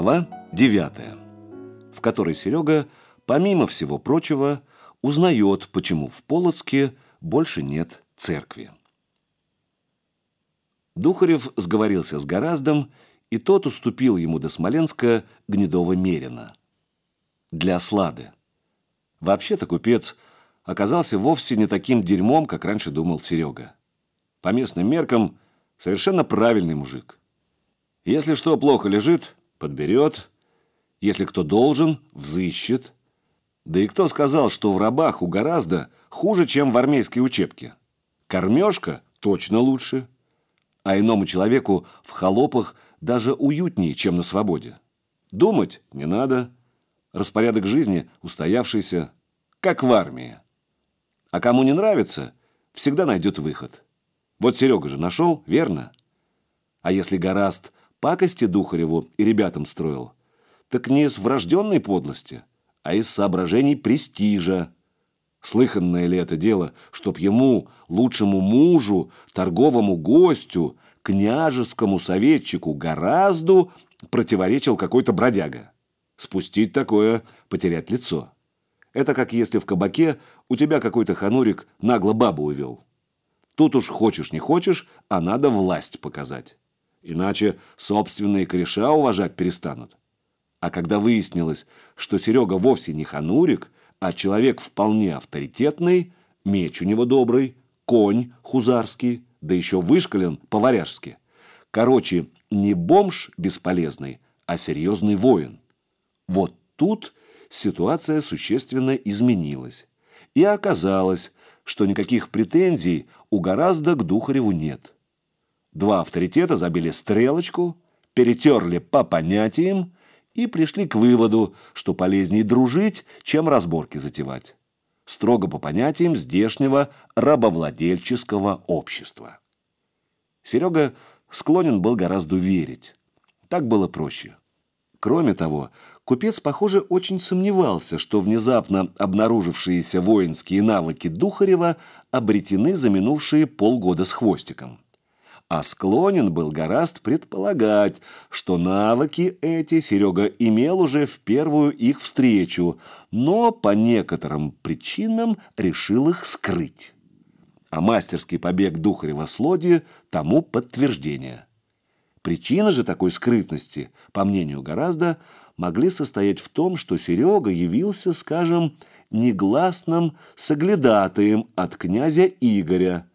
Глава 9, в которой Серега, помимо всего прочего, узнает, почему в Полоцке больше нет церкви. Духарев сговорился с Гораздом, и тот уступил ему до Смоленска Гнедова-Мерина. Для слады. Вообще-то купец оказался вовсе не таким дерьмом, как раньше думал Серега. По местным меркам совершенно правильный мужик. Если что плохо лежит, подберет. Если кто должен, взыщет. Да и кто сказал, что в рабах у гораздо хуже, чем в армейской учебке? Кормежка точно лучше. А иному человеку в холопах даже уютнее, чем на свободе. Думать не надо. Распорядок жизни устоявшийся, как в армии. А кому не нравится, всегда найдет выход. Вот Серега же нашел, верно? А если гораст пакости Духареву и ребятам строил, так не из врожденной подлости, а из соображений престижа. Слыханное ли это дело, чтоб ему, лучшему мужу, торговому гостю, княжескому советчику гораздо противоречил какой-то бродяга? Спустить такое, потерять лицо. Это как если в кабаке у тебя какой-то ханурик нагло бабу увел. Тут уж хочешь не хочешь, а надо власть показать. Иначе собственные кореша уважать перестанут. А когда выяснилось, что Серега вовсе не ханурик, а человек вполне авторитетный, меч у него добрый, конь хузарский, да еще вышкален по-варяжски. Короче, не бомж бесполезный, а серьезный воин. Вот тут ситуация существенно изменилась. И оказалось, что никаких претензий у гораздо к Духареву нет. Два авторитета забили стрелочку, перетерли по понятиям и пришли к выводу, что полезнее дружить, чем разборки затевать. Строго по понятиям здешнего рабовладельческого общества. Серега склонен был гораздо верить. Так было проще. Кроме того, купец, похоже, очень сомневался, что внезапно обнаружившиеся воинские навыки Духарева обретены за минувшие полгода с хвостиком а склонен был гораст предполагать, что навыки эти Серега имел уже в первую их встречу, но по некоторым причинам решил их скрыть. А мастерский побег Духарева с тому подтверждение. Причина же такой скрытности, по мнению гораздо, могли состоять в том, что Серега явился, скажем, негласным соглядатаем от князя Игоря,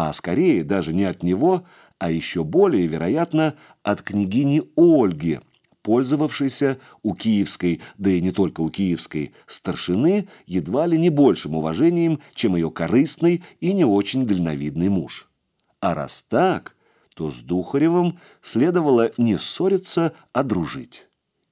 а скорее даже не от него, а еще более вероятно от княгини Ольги, пользовавшейся у киевской, да и не только у киевской, старшины едва ли не большим уважением, чем ее корыстный и не очень дальновидный муж. А раз так, то с Духаревым следовало не ссориться, а дружить.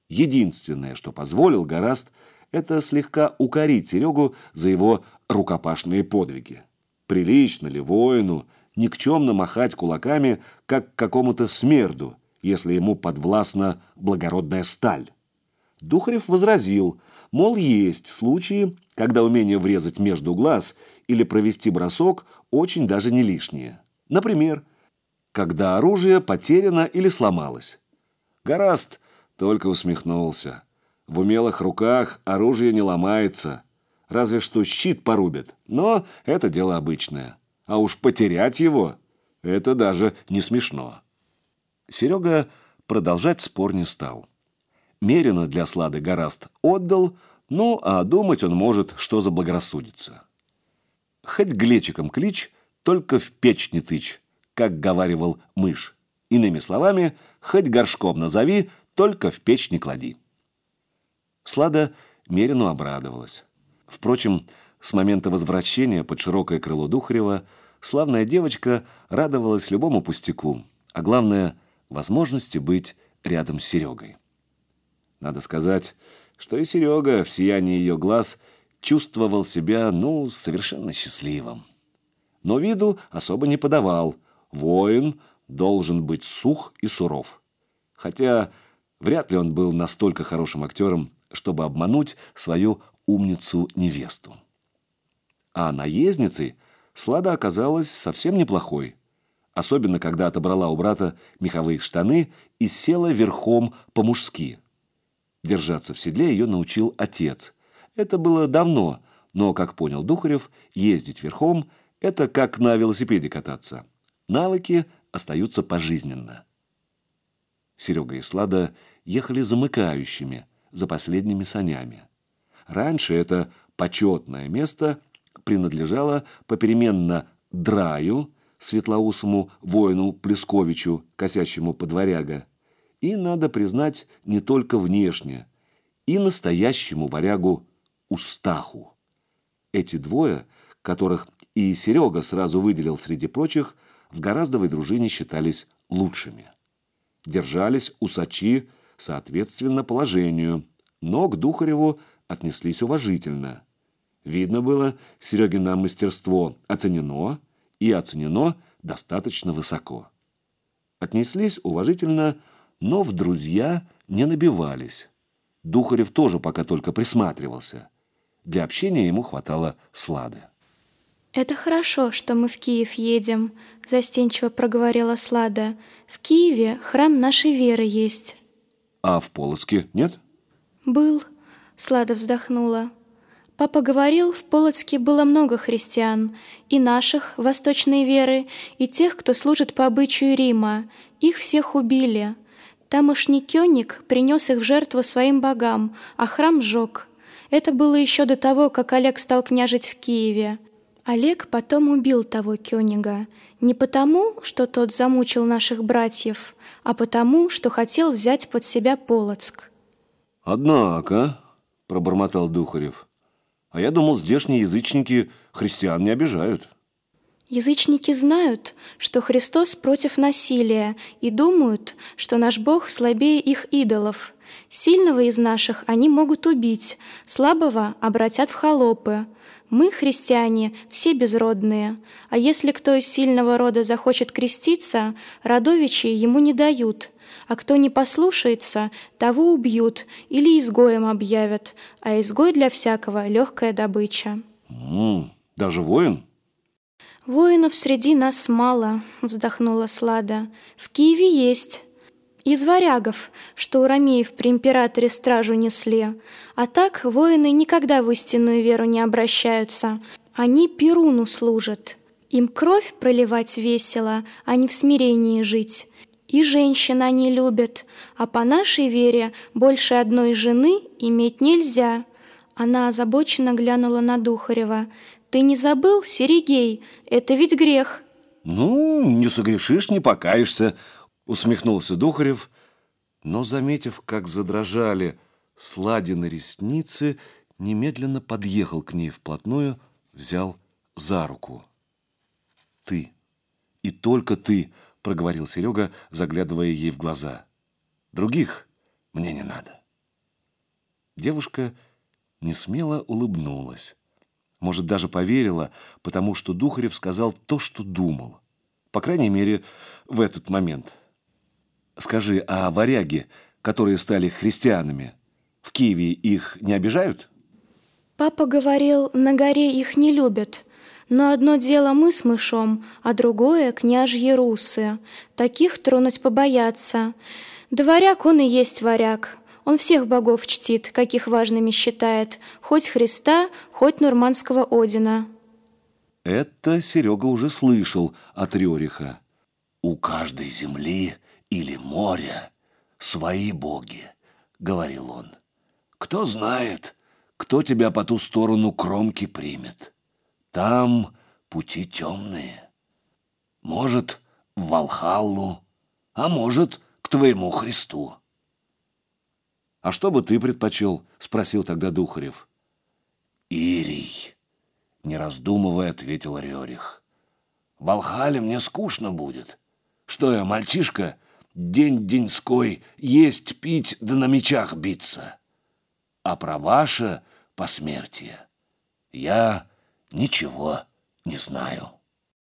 Единственное, что позволил Гораст, это слегка укорить Серегу за его рукопашные подвиги. Прилично ли воину никчемно махать кулаками, как какому-то смерду, если ему подвластна благородная сталь? Духарев возразил, мол, есть случаи, когда умение врезать между глаз или провести бросок очень даже не лишнее. Например, когда оружие потеряно или сломалось. Гораст только усмехнулся. В умелых руках оружие не ломается – разве что щит порубят, но это дело обычное. А уж потерять его – это даже не смешно. Серега продолжать спор не стал. Мерено для слады гораст отдал, ну, а думать он может, что заблагорассудится. Хоть глечиком клич, только в печь не тычь, как говаривал мышь. Иными словами, хоть горшком назови, только в печь не клади. Слада Мерину обрадовалась. Впрочем, с момента возвращения под широкое крыло Духарева славная девочка радовалась любому пустяку, а главное – возможности быть рядом с Серегой. Надо сказать, что и Серега в сиянии ее глаз чувствовал себя, ну, совершенно счастливым. Но виду особо не подавал. Воин должен быть сух и суров. Хотя вряд ли он был настолько хорошим актером, чтобы обмануть свою умницу-невесту. А наездницей Слада оказалась совсем неплохой, особенно когда отобрала у брата меховые штаны и села верхом по-мужски. Держаться в седле ее научил отец. Это было давно, но, как понял Духарев, ездить верхом – это как на велосипеде кататься. Навыки остаются пожизненно. Серега и Слада ехали замыкающими, за последними санями. Раньше это почетное место принадлежало попеременно Драю, светлоусому воину Плесковичу, косящему подваряга, и, надо признать, не только внешне, и настоящему варягу Устаху. Эти двое, которых и Серега сразу выделил среди прочих, в Гораздовой дружине считались лучшими. Держались усачи соответственно положению, но к Духареву отнеслись уважительно. Видно было, Серегина мастерство оценено, и оценено достаточно высоко. Отнеслись уважительно, но в друзья не набивались. Духарев тоже пока только присматривался. Для общения ему хватало слады. «Это хорошо, что мы в Киев едем», – застенчиво проговорила Слада. «В Киеве храм нашей веры есть». «А в Полоцке нет?» «Был», – Слада вздохнула. Папа говорил, в Полоцке было много христиан, и наших, восточной веры, и тех, кто служит по обычаю Рима. Их всех убили. Тамошний кёник принес их в жертву своим богам, а храм сжег. Это было еще до того, как Олег стал княжить в Киеве. Олег потом убил того кёнига. Не потому, что тот замучил наших братьев, а потому, что хотел взять под себя Полоцк. «Однако», — пробормотал Духарев, — «а я думал, здешние язычники христиан не обижают». Язычники знают, что Христос против насилия и думают, что наш Бог слабее их идолов. Сильного из наших они могут убить, слабого обратят в холопы. Мы, христиане, все безродные, а если кто из сильного рода захочет креститься, родовичи ему не дают, а кто не послушается, того убьют или изгоем объявят, а изгой для всякого — легкая добыча. М -м, даже воин? «Воинов среди нас мало», — вздохнула Слада. «В Киеве есть. Из варягов, что у ромеев при императоре стражу несли. А так воины никогда в истинную веру не обращаются. Они Перуну служат. Им кровь проливать весело, а не в смирении жить. И женщин они любят, а по нашей вере больше одной жены иметь нельзя». Она озабоченно глянула на Духарева. Ты не забыл, Серегей? Это ведь грех. Ну, не согрешишь, не покаешься, усмехнулся Духарев, но, заметив, как задрожали Сладины ресницы, немедленно подъехал к ней вплотную, взял за руку. «Ты, и только ты», — проговорил Серега, заглядывая ей в глаза. «Других мне не надо». Девушка несмело улыбнулась. Может, даже поверила, потому что Духарев сказал то, что думал. По крайней мере, в этот момент. Скажи, а варяги, которые стали христианами, в Киеве их не обижают? Папа говорил, на горе их не любят. Но одно дело мы с мышом, а другое — княжьи русы. Таких тронуть побояться. Да варяг он и есть варяг. Он всех богов чтит, каких важными считает, хоть Христа, хоть нурманского Одина. Это Серега уже слышал от Рюриха. «У каждой земли или моря свои боги», — говорил он. «Кто знает, кто тебя по ту сторону кромки примет. Там пути темные. Может, в Валхаллу, а может, к твоему Христу». «А что бы ты предпочел?» – спросил тогда Духарев. «Ирий», – не раздумывая, ответил Рерих. «В мне скучно будет. Что я, мальчишка, день-деньской, есть, пить да на мечах биться. А про ваше посмертие я ничего не знаю».